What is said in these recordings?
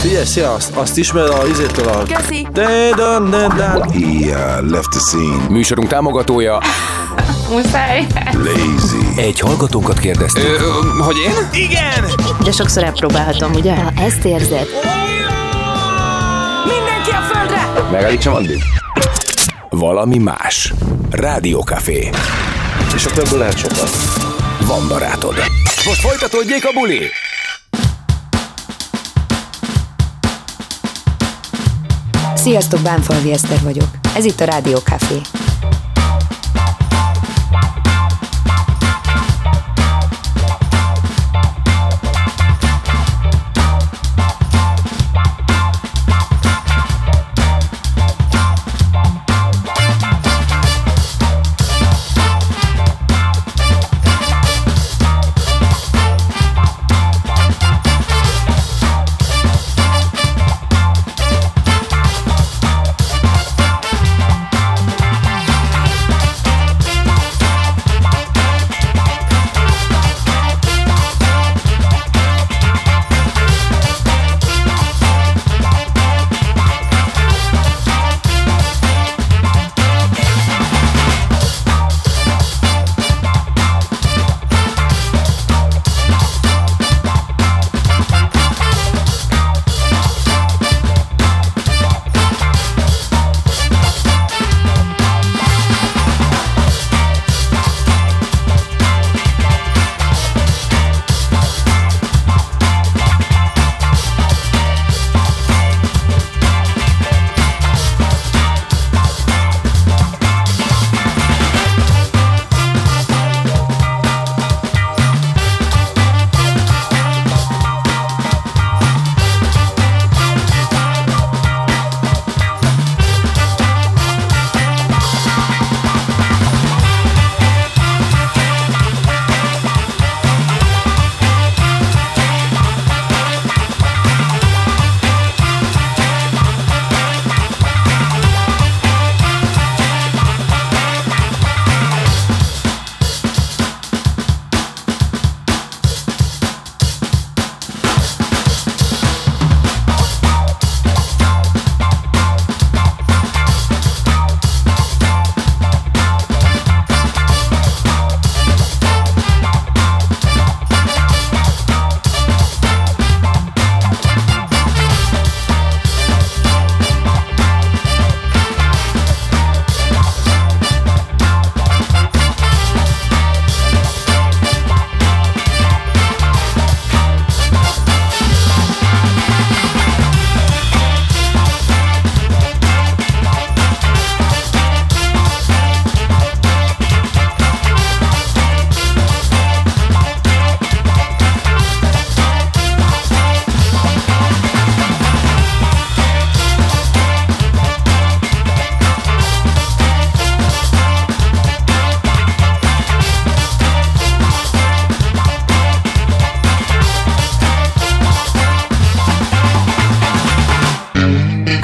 Figyelj, szia, azt, azt ismered a izétől a... Köszi. De, de, de, de. He uh, left the scene Műsorunk támogatója Muszáj. lazy. egy hallgatónkat kérdeztük. Ö, hogy én? De sokszor elpróbálhatom, ugye? Ha ezt érzed, Mindenki a földre! Megállítsam addig? Valami más. Rádiókafé. És akkor ebből lehet sokat. Van barátod. Most folytatódjék a buli! Sziasztok, Bánfalvi Eszter vagyok. Ez itt a Rádió Café.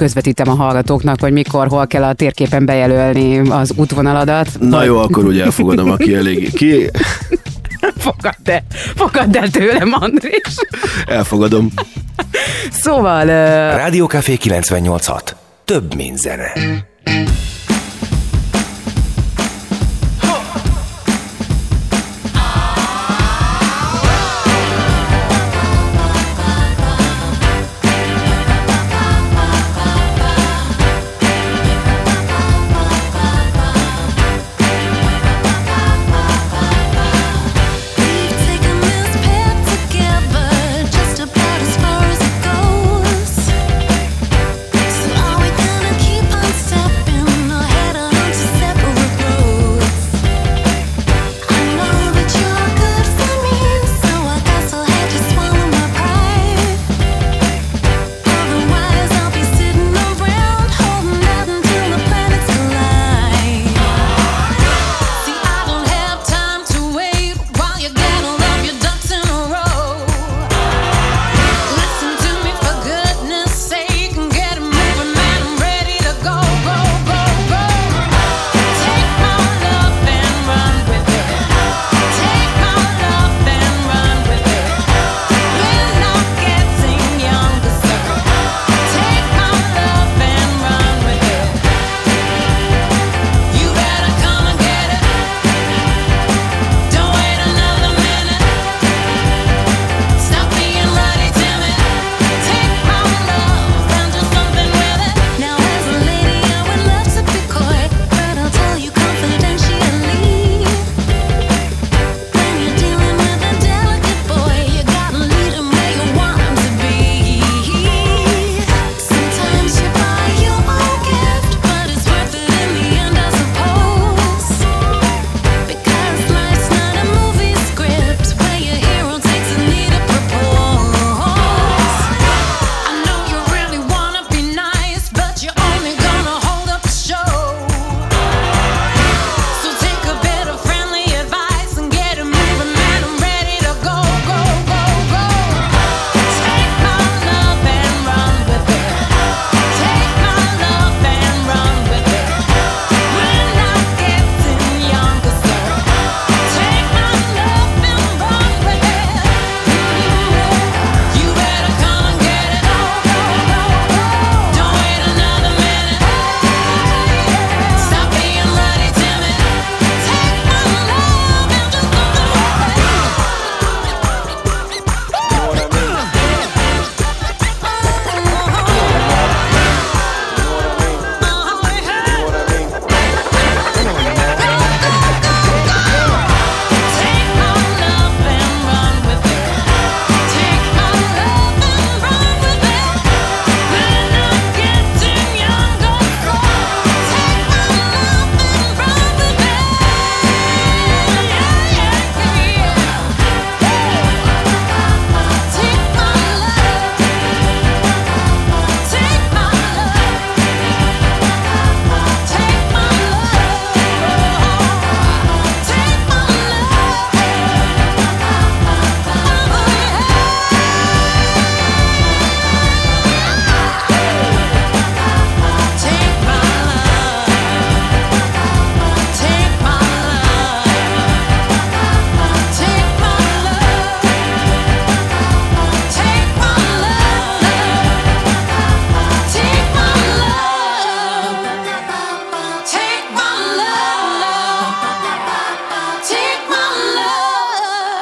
Közvetítem a hallgatóknak, hogy mikor, hol kell a térképen bejelölni az útvonaladat. Na jó, akkor úgy elfogadom, aki elég... Ki... Fogadd el, fogadd el tőlem, Andrés. Elfogadom. Szóval, ö, Rádiókafé 98.6. Több, mint zene.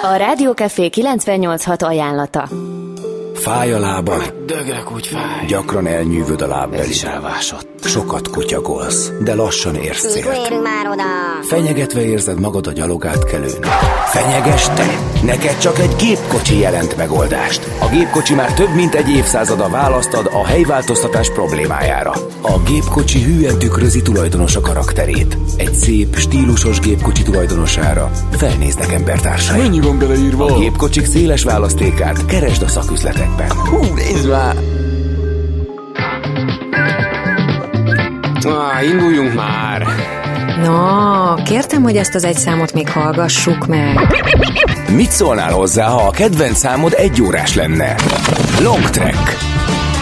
A Rádiókafé 986 ajánlata. Fáj a lábad, Dögök úgy fáj. gyakran elnyűvöd a lábbeli. Ez is elvásott. Sokat kutyagolsz, de lassan érsz célt. Már oda! Fenyegetve érzed magad a gyalogátkelőn. Fenyeges te! Neked csak egy gépkocsi jelent megoldást. A gépkocsi már több mint egy évszázada választad a helyváltoztatás problémájára. A gépkocsi hűen tükrözi tulajdonosa karakterét. Egy szép, stílusos gépkocsi tulajdonosára felnéznek embertársai. Mennyi van beleírva? A gépkocsik széles választékát keresd a szaküzletekben. Hú, nézd Ah, induljunk már! Na, kértem, hogy ezt az egy számot még hallgassuk meg. Mit szólnál hozzá, ha a kedvenc számod egy órás lenne? Long Track.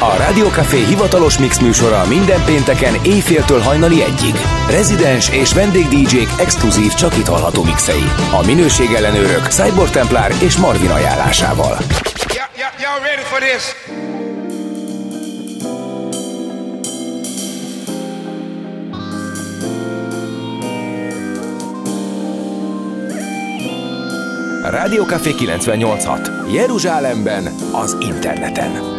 A Rádió Café hivatalos mix műsora minden pénteken éjféltől hajnali egyig. Rezidens és vendég DJ-k exkluzív csak itt hallható mixei. A minőségellenőrök Cyborg Templár és Marvin ajánlásával. Y'all ready for this? Rádió Café 986. Jeruzsálemben, az interneten.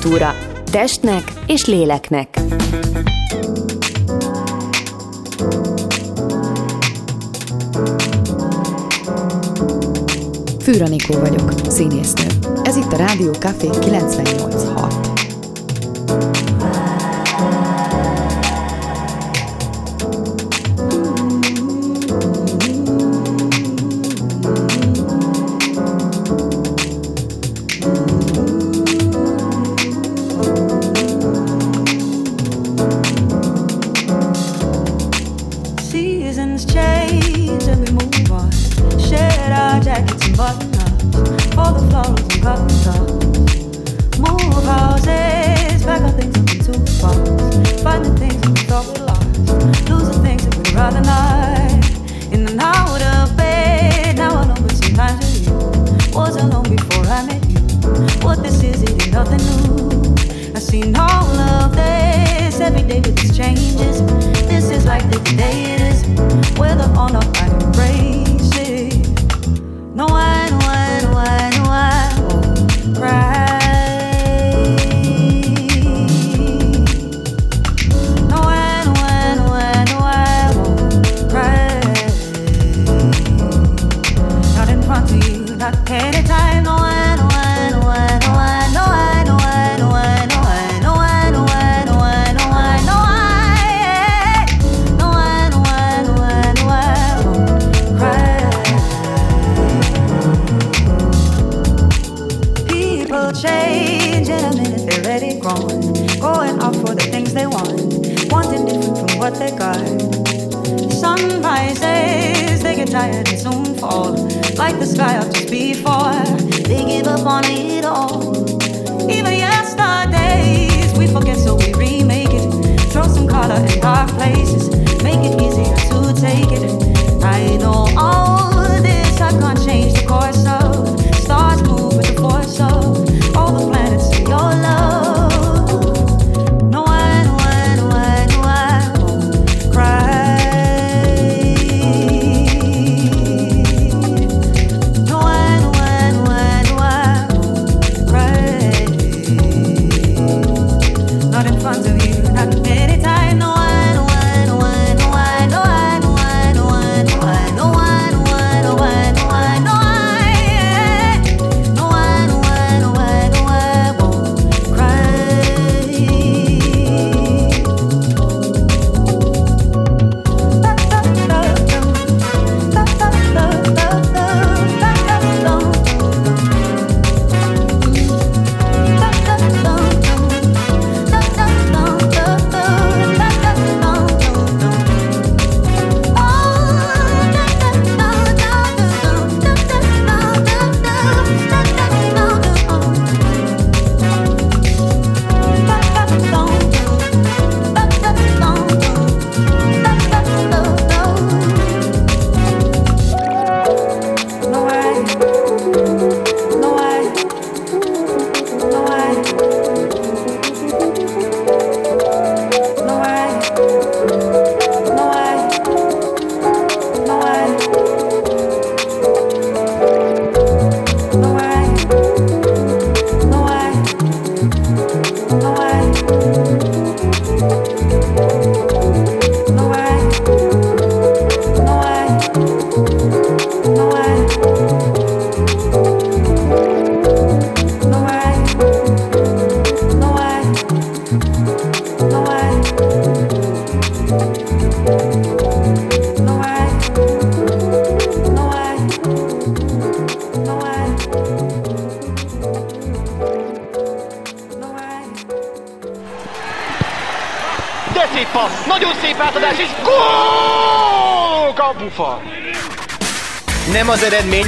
Estkultúra. Testnek és léleknek. Fűra Nikó vagyok, színésznő. Ez itt a Rádió Café 986.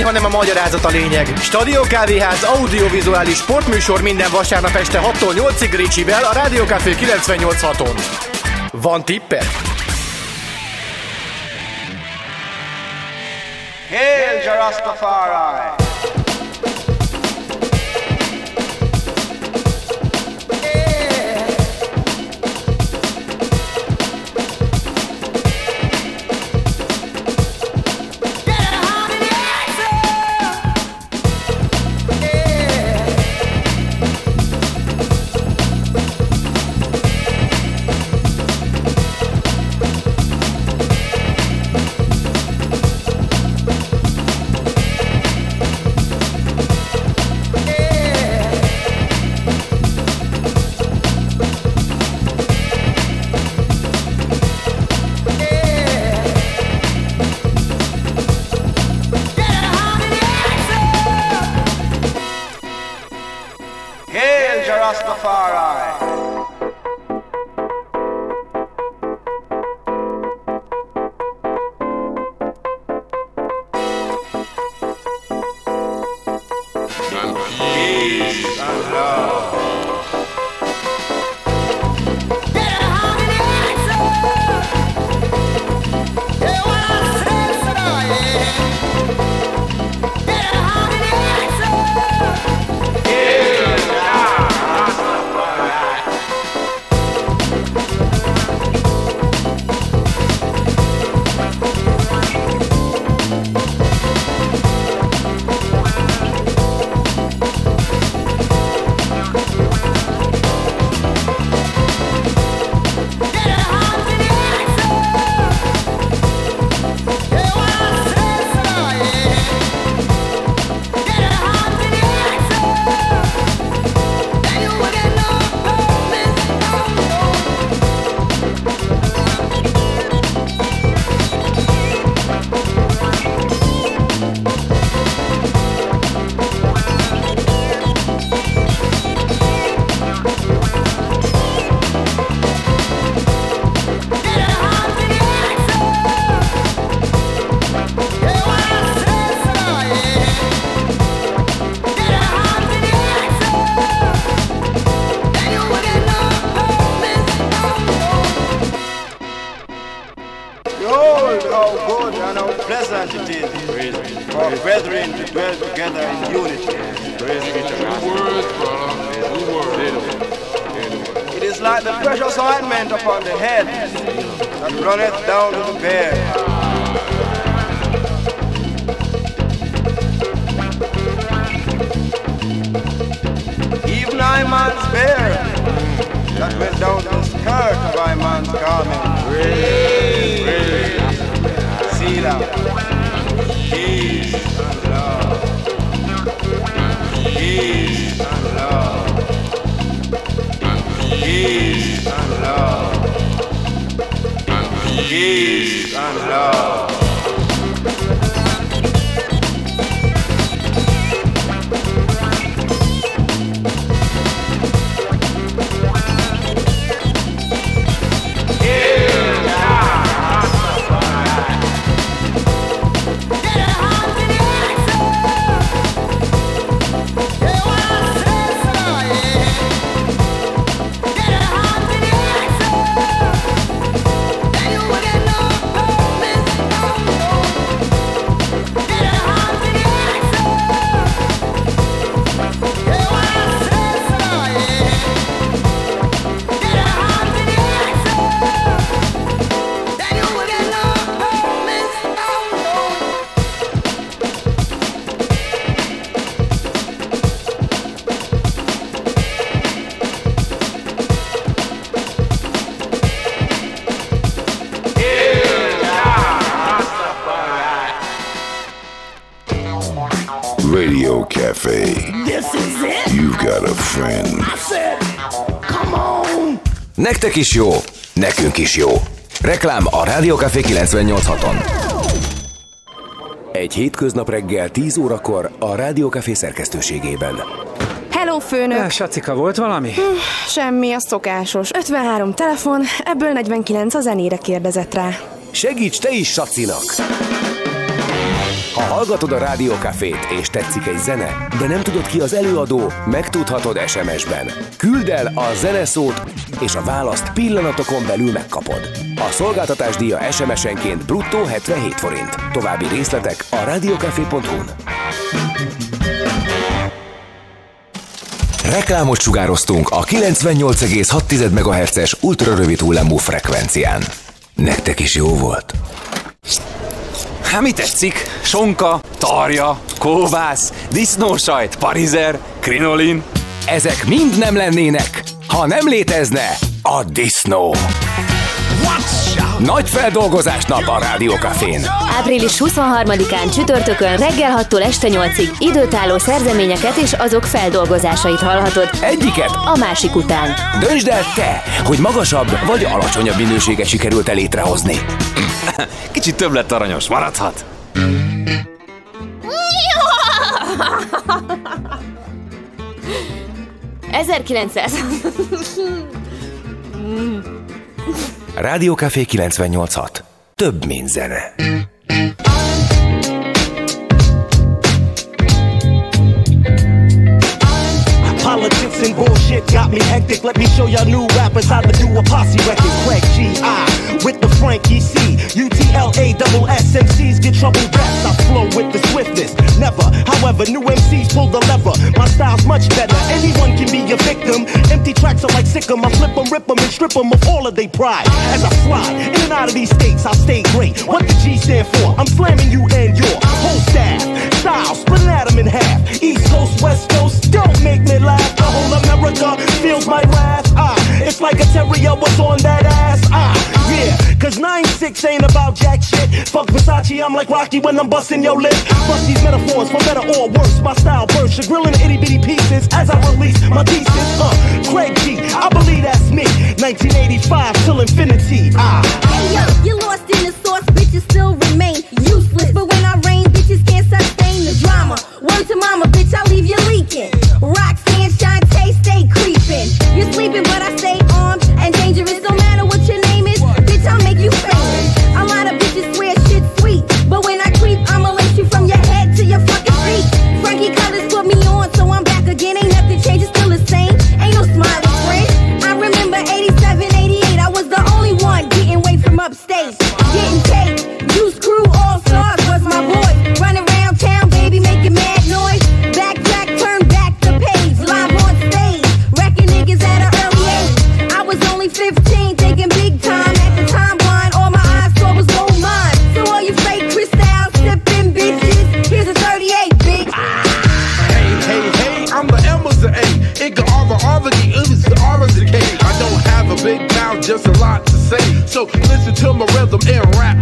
vélemény, hanem a magyarázat a lényeg. Stadion Kávéház audiovizuális sportműsor minden vasárnap este 6-tól 8-ig Ricsivel a Rádió 98.6-on. Van tippet? Hail Jarastafari! Brethren to dwell together in unity. It is like the precious ointment upon the head that runneth down to the bear. Even I man's bear that went down the skirt of man's garment. Peace and love. Peace and love. Peace and love. Cafe. This is it. You've got a friend. I said, come on. Nektek is jó, nekünk is jó. Reklám a Rádiókafé 98.6-on. Egy hétköznap reggel 10 órakor a Rádiókafé szerkesztőségében. Hello, főnök! Eh, Sacika, volt valami? Hm, Semmi, a szokásos. 53 telefon, ebből 49 a zenére kérdezett rá. Segíts te is Sacinak! Ha hallgatod a Rádiókafét és tetszik egy zene, de nem tudod ki az előadó, megtudhatod SMS-ben. Küldd el a zeneszót, és a választ pillanatokon belül megkapod. A szolgáltatás díja SMS-enként bruttó 77 forint. További részletek a rádiókafé.hu-n. Reklámot sugároztunk a 98,6 MHz-es ultrarövid hullámú frekvencián. Nektek is jó volt? Hát mi tetszik? Sonka, tarja, kóvász, disznósajt, parizer, krinolin. Ezek mind nem lennének, ha nem létezne a disznó. Nagy feldolgozás nap a Rádiókafén. Április 23-án csütörtökön reggel 6-tól este 8-ig időtálló szerzeményeket és azok feldolgozásait hallhatod. Egyiket a másik után. Döntsd el te, hogy magasabb vagy alacsonyabb minőséget sikerült el létrehozni. Kicsit több lett aranyos, maradhat. ...1900... Rádiókafé 98.6. Több, mint zene. And bullshit got me hectic. Let me show y'all new rappers how to do a posse record. Craig G.I. with the Frankie C. U-T-L-A double S MCs get trouble raps. I flow with the swiftness. Never, however, new MCs pull the lever. My style's much better. Anyone can be a victim. Empty tracks are like sick 'em. I flip 'em, rip 'em, and strip 'em of all of their pride. As I fly in and out of these states, I'll stay great. What the G stand for? I'm slamming you and your whole staff. Style, splitting at 'em in half. East Coast, West Coast, don't make me laugh. The whole America feels my wrath. Ah, it's like a terrier was on that ass. Ah, yeah, cause 9-6 ain't about jack shit. Fuck Versace, I'm like Rocky when I'm busting your lip. Bust these metaphors for better or worse. My style bursts, you're grilling itty bitty pieces as I release my thesis. Uh, Craig G, I believe that's me. 1985 till infinity. Ah. Hey yo, you lost in the sauce, bitches still remain useless. But when I rain, bitches can't sustain the drama. Word to mama, bitch, I leave you leaking. days. Getting cake, use crew all stars was my boy. Running around town, baby, making mad noise. Backtrack, turn back the page. Live on stage, wrecking niggas at an early age. I was only 15, thinking big time. At the timeline, all my eyes saw was gold mine. So all you fake crystal sipping bitches, here's a 38, bitch. Hey, hey, hey, I'm the Emma's of A. It can all the all the U's, the R's, the K. I don't have a big mouth, just a lot to say. So listen to my rhythm and rap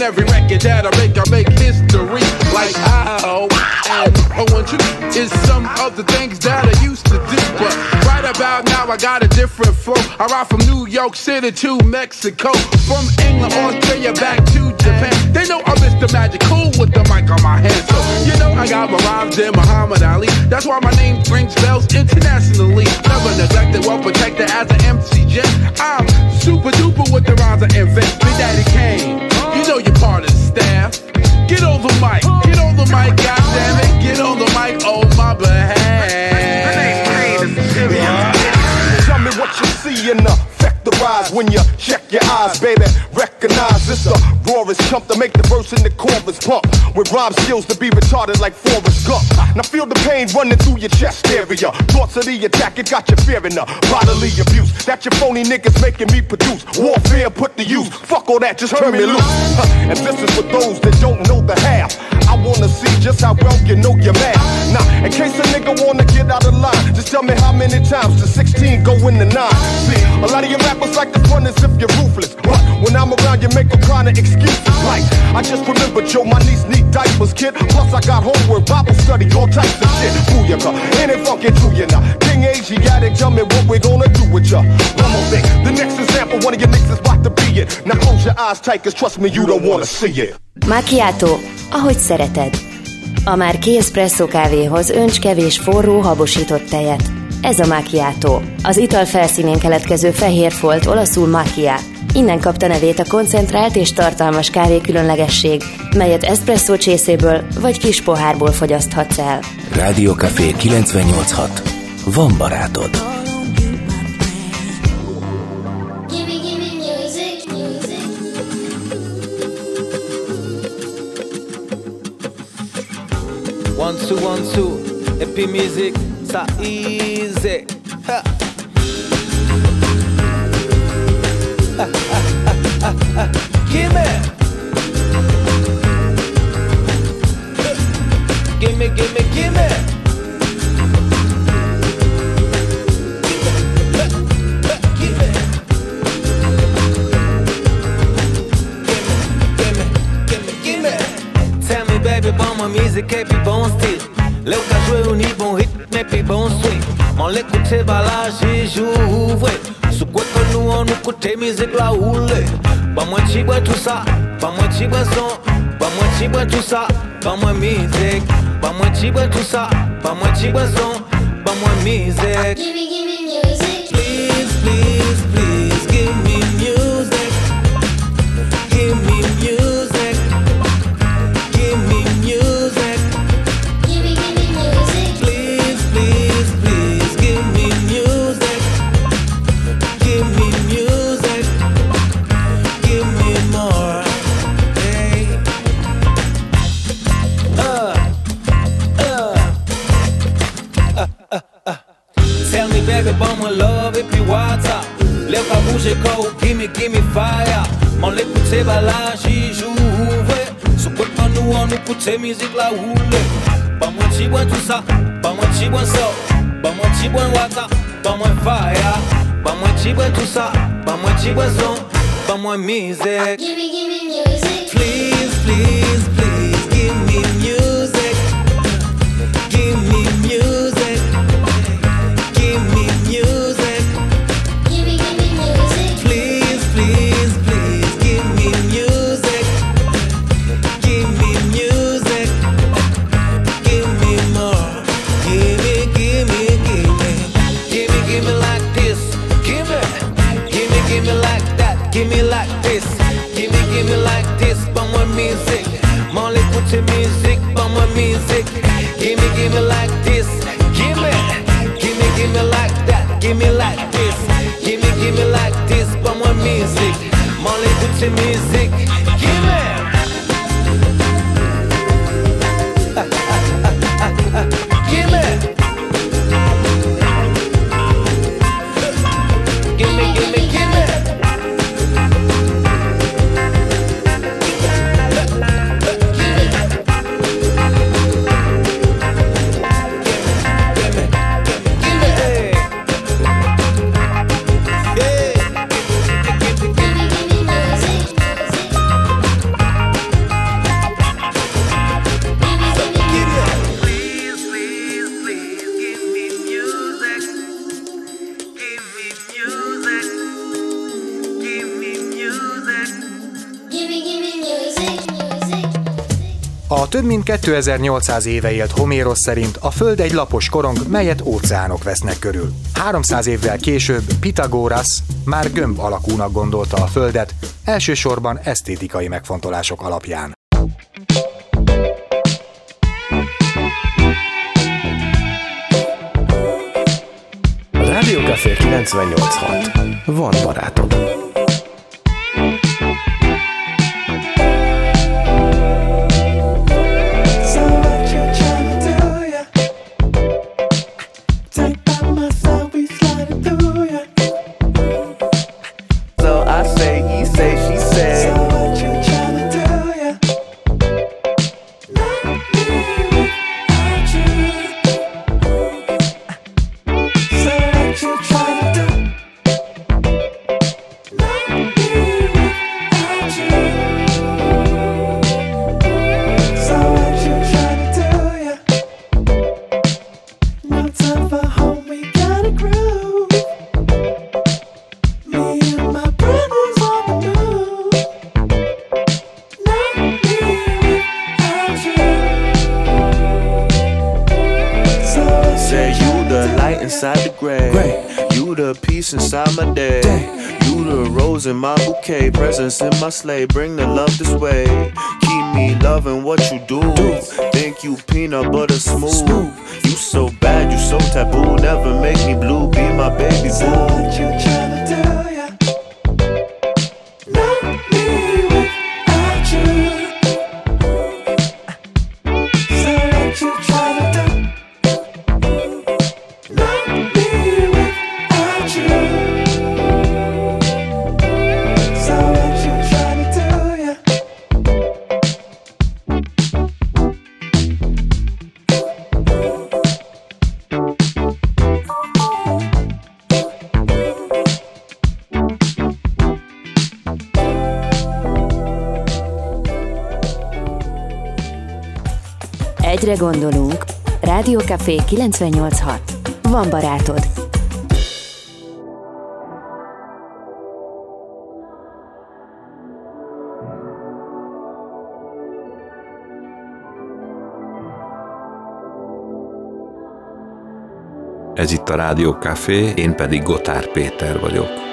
And every record that I make, I make history. Like I-O and O&G is some of the things that I used to do. But right about now, I got a different flow. I ride from New York City to Mexico. From England, Australia, back to Japan. They know I'm Mr. Magic, cool with the mic on my hand. So, you know, I got my rhymes in Muhammad Ali. That's why my name rings bells internationally. Never neglected, well protected as an MC jet. I'm super duper with the rhymes I invent. Big Daddy Kane, you know you're part of the staff. Get on the mic, get on the mic, goddammit. Get on the mic, oh my behalf. Tell me what you see in the rise when you check your eyes, baby. Recognize it's the rawest chump to make the verse in the chorus pump. With rhyme skills to be retarded like Forrest Gump. Now feel the pain running through your chest area. Thoughts of the attack, it got you fearing the bodily abuse. That your phony niggas making me produce. Warfare put to use. Fuck all that, just turn me loose. And this is for those that don't know the half. I wanna see just how well you know your math. Now, in case a nigga wanna get out of line, just tell me how many times the 16 go in the 9. See, a lot of your rappers like to front as if you're ruthless. But when I'm around, you make all kind of excuses. Like, I just remembered, yo, my niece need diapers, kid. Plus, I got homework, Bible study, all types of shit. Booyaka, it fucking true, you know? King Asiatic, tell me what we gonna do with ya. One more thing, the next example, one of your niggas is about to be it. Now close your eyes tight, cause trust me, you don't wanna see it. Macchiato, ahogy szereted. A már kész kávéhoz önts kevés forró, habosított tejet. Ez a macchiato. Az ital felszínén keletkező fehér folt, olaszul macchia. Innen kapta nevét a koncentrált és tartalmas kávé különlegesség, melyet espresszó csészéből vagy kis pohárból fogyaszthatsz el. Rádiókafé 986. Van barátod. One, two, one, two. Happy music, it's easy. Give me. Gimme, gimme, gimme. Gimme, gimme, gimme. Tell me, baby, about my music, keep it bon still. koute balaji jou vwe Sou kote nou an nou koute mizik la oule. Ba mwen chibwe tout sa, ba mwen chibwe son. Ba mwen chibwe tout sa, ba mwen mizik. Ba mwen chibwe tout sa, ba mwen chibwe son. Ba mwen mizik. oule Ba mwen tout sa, ba mwen chibwen so Ba mwen chibwen wata, ba mwen faya Ba mwen chibwen tout sa, ba mwen chibwen son Ba mwen mizik Please, please, please. 2800 éve élt Homérosz szerint a Föld egy lapos korong, melyet óceánok vesznek körül. 300 évvel később Pitagórasz már gömb alakúnak gondolta a Földet, elsősorban esztétikai megfontolások alapján. Rádiókafé 98.6. Van barátod. In my sleigh, bring the Café 986. Van barátod. Ez itt a Rádió Café, én pedig Gotár Péter vagyok.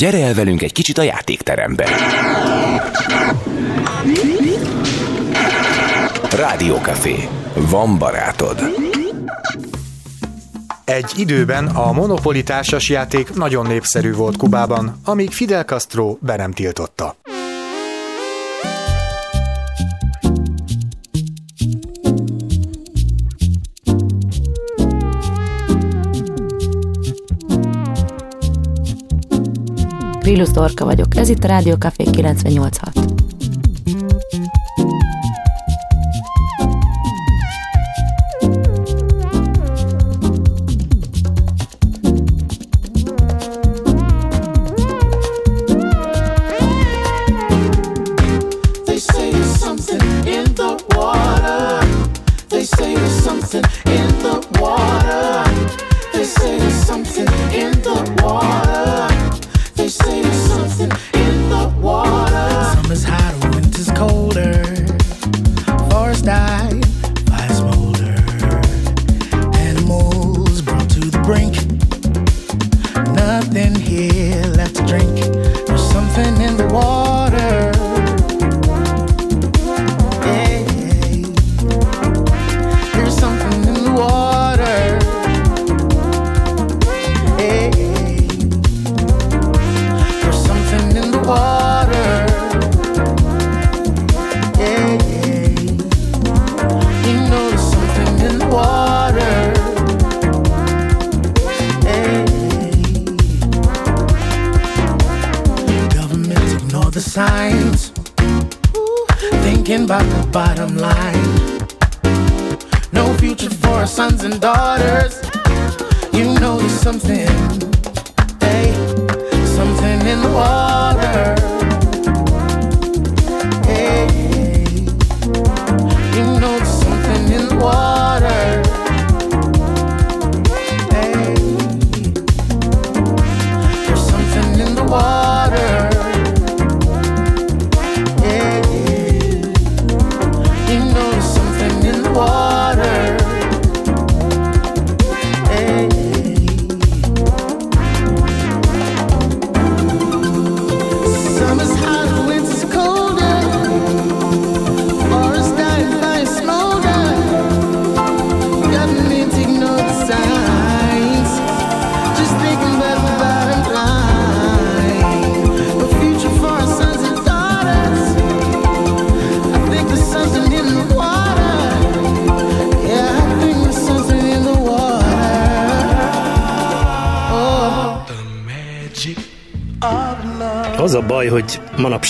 Gyere el velünk egy kicsit a játékterembe! Rádiókafé. Van barátod. Egy időben a Monopolitásas játék nagyon népszerű volt Kubában, amíg Fidel Castro be nem tiltotta. Krillusz Dorka vagyok, ez itt a Rádió Café 986.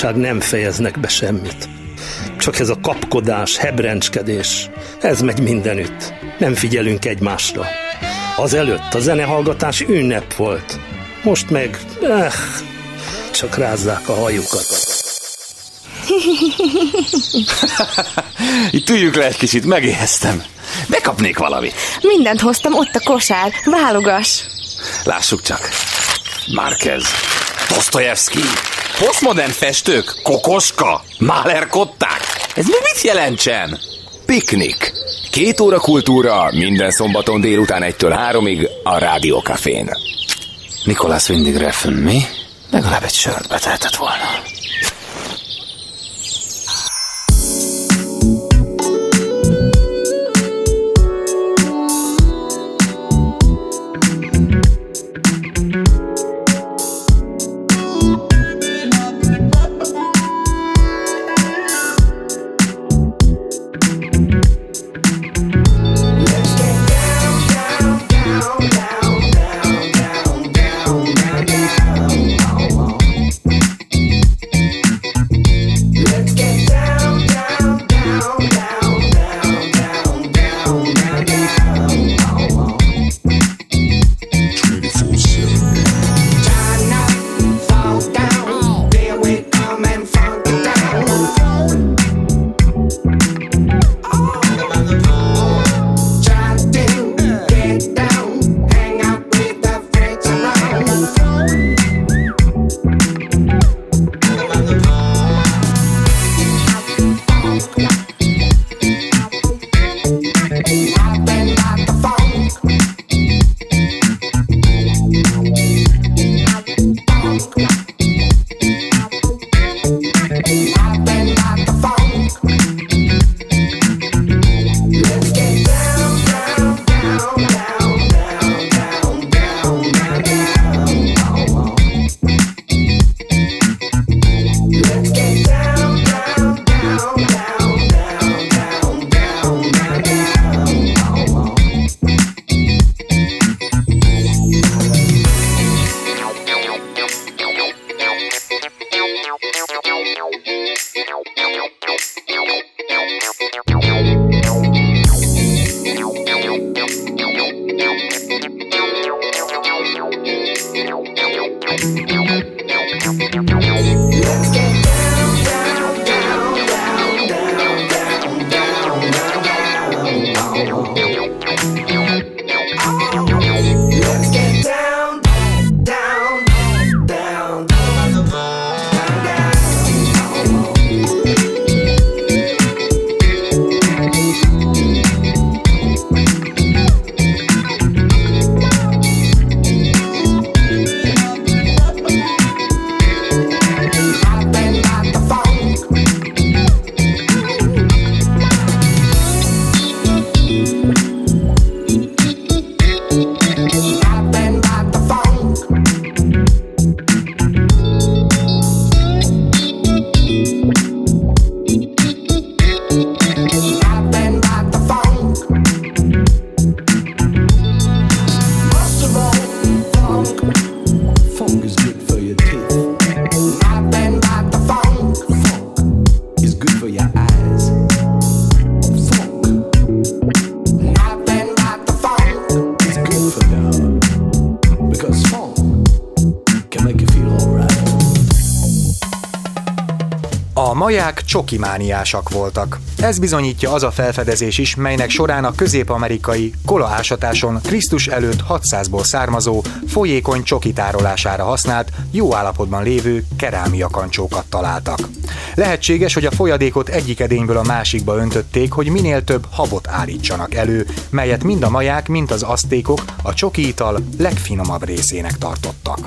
manapság nem fejeznek be semmit. Csak ez a kapkodás, hebrencskedés, ez megy mindenütt. Nem figyelünk egymásra. Azelőtt a zenehallgatás ünnep volt. Most meg, eh, csak rázzák a hajukat. Itt üljünk le egy kicsit, megéheztem. Bekapnék valamit. Mindent hoztam, ott a kosár. Válogass. Lássuk csak. Márkez. Dostoyevsky posztmodern festők, Kokoska, Mahler kották. Ez mi mit jelentsen? Piknik. Két óra kultúra minden szombaton délután 1-től 3-ig a Rádiókafén. Nikolász mindig refen, mi? Legalább egy sört beteltett volna. Maják csokimániásak voltak. Ez bizonyítja az a felfedezés is, melynek során a közép-amerikai kola ásatáson Krisztus előtt 600-ból származó, folyékony csoki tárolására használt, jó állapotban lévő kerámia kancsókat találtak. Lehetséges, hogy a folyadékot egyik edényből a másikba öntötték, hogy minél több habot állítsanak elő, melyet mind a maják, mind az asztékok a csoki ital legfinomabb részének tartottak.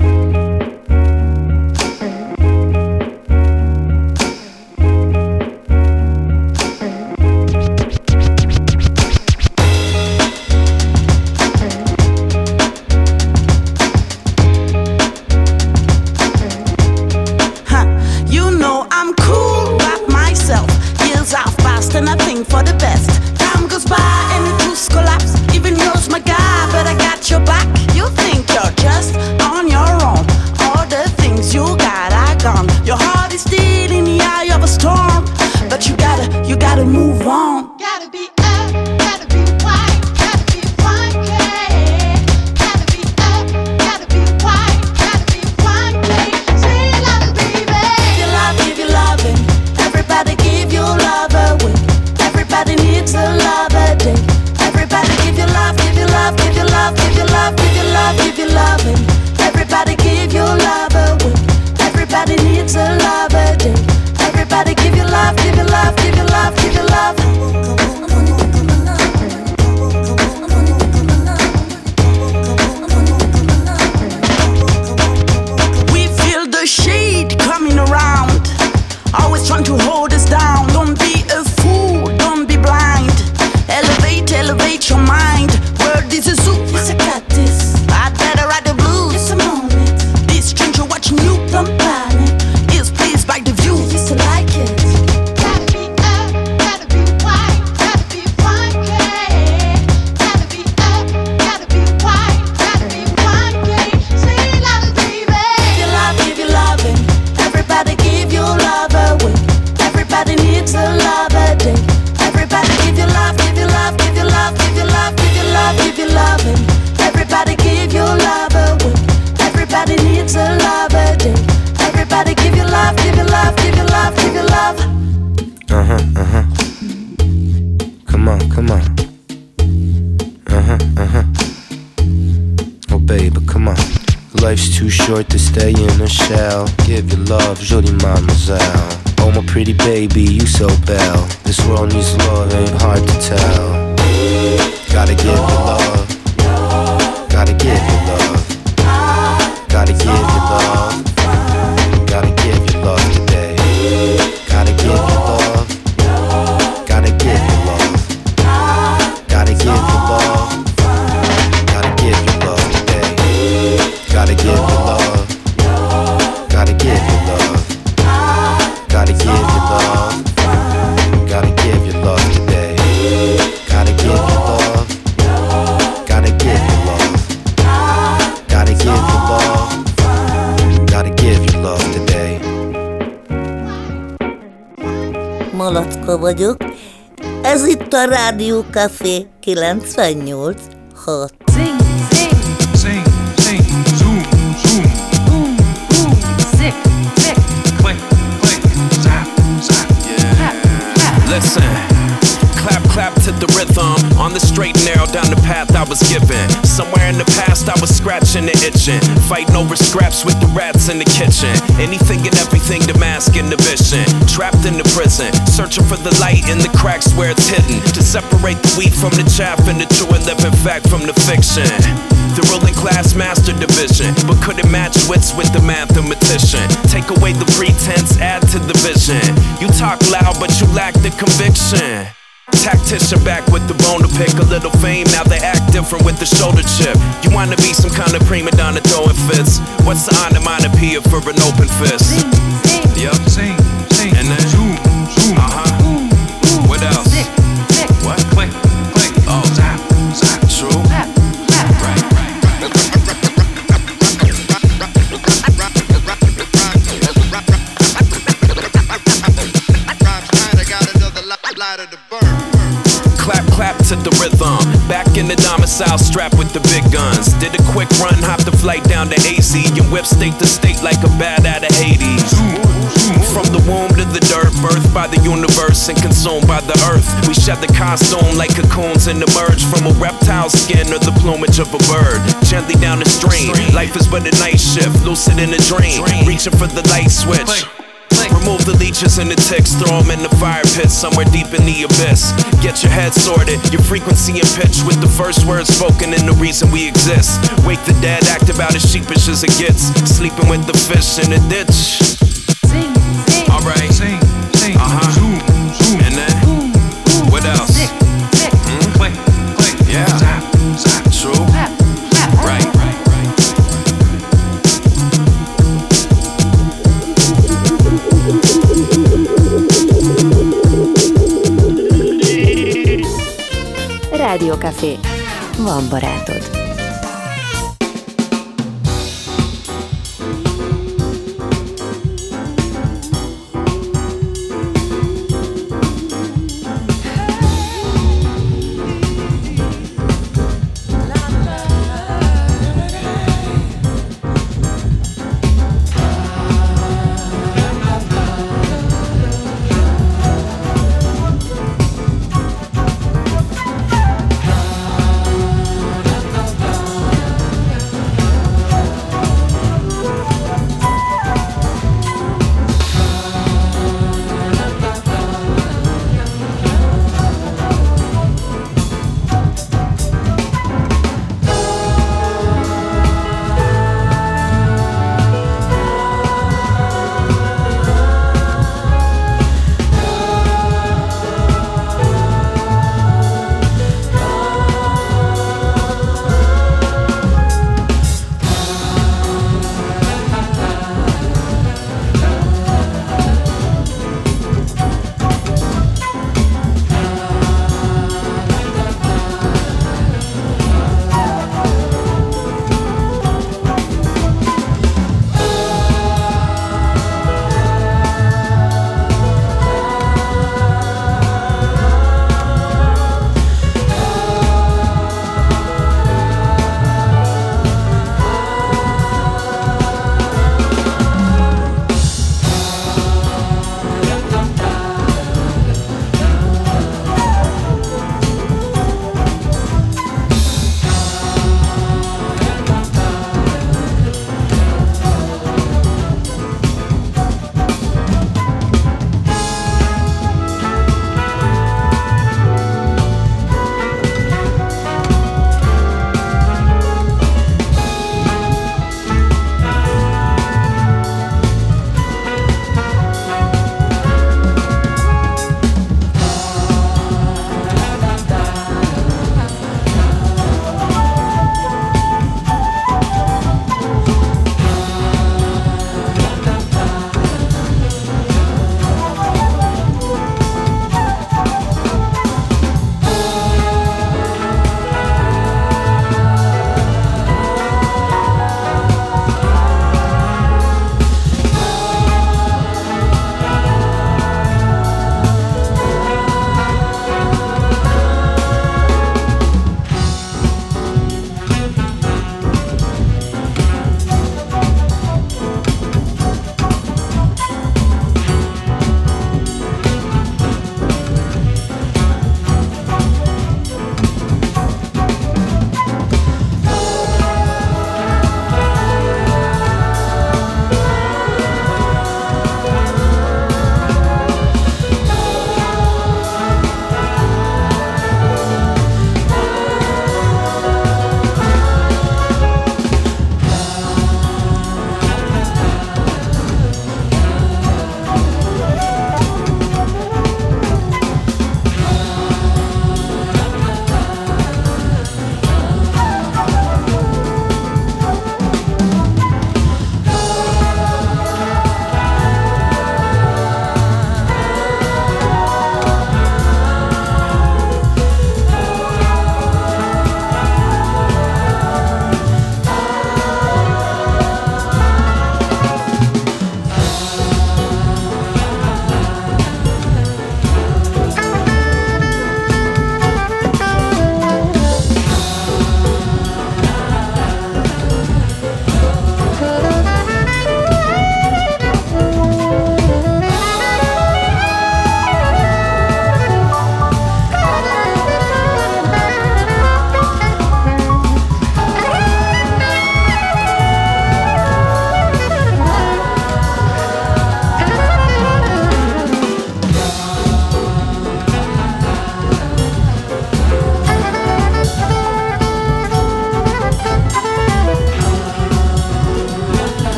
Café 98 6. Sing, sing, sing, sing, zoom, zoom, boom, boom, sick, sick, click, click, zap, zap, yeah. Clap, clap. Listen. To the rhythm. On the straight and narrow down the path I was given. Somewhere in the past I was scratching and itching. Fighting over scraps with the rats in the kitchen. Anything and everything to mask inhibition. Trapped in the prison. Searching for the light in the cracks where it's hidden. To separate the wheat from the chaff and the true and living fact from the fiction. The ruling class master division, but couldn't match wits with the mathematician. Take away the pretense, add to the vision. You talk loud, but you lack the conviction. Tactician back with the bone to pick a little fame. Now they act different with the shoulder chip. You wanna be some kind of prima donna throwing fits? What's the onomatopoeia for an open fist? Yep. Sing, sing, the rhythm. Back in the domicile, strapped with the big guns. Did a quick run, hopped the flight down to AZ and whip state to state like a bat out of Hades. From the womb to the dirt, birthed by the universe and consumed by the earth. We shed the costume like cocoons and emerge from a reptile skin or the plumage of a bird. Gently down the stream, life is but a night shift, lucid in a dream, reaching for the light switch. Remove the leeches and the ticks, throw them in the fire pit somewhere deep in the abyss. Get your head sorted, your frequency and pitch with the first words spoken and the reason we exist. Wake the dead, act about as sheepish as it gets. Sleeping with the fish in the ditch. Sing, sing, Alright. Van barátod.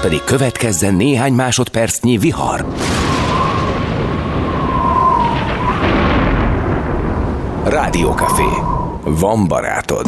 Most pedig következzen néhány másodpercnyi vihar. Rádiókafé. Van barátod.